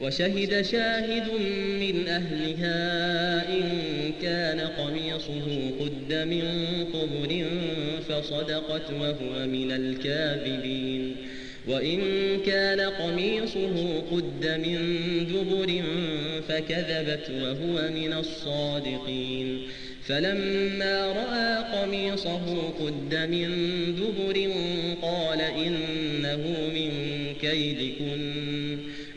وشهد شاهد من أهلها إن كان قميصه قد من قبل فصدقت وهو من الكاذبين. وإن كان قميصه قد من دبر فكذبت وهو من الصادقين. فلما رأى قميصه قد من دبر قال إنه من كيدكن.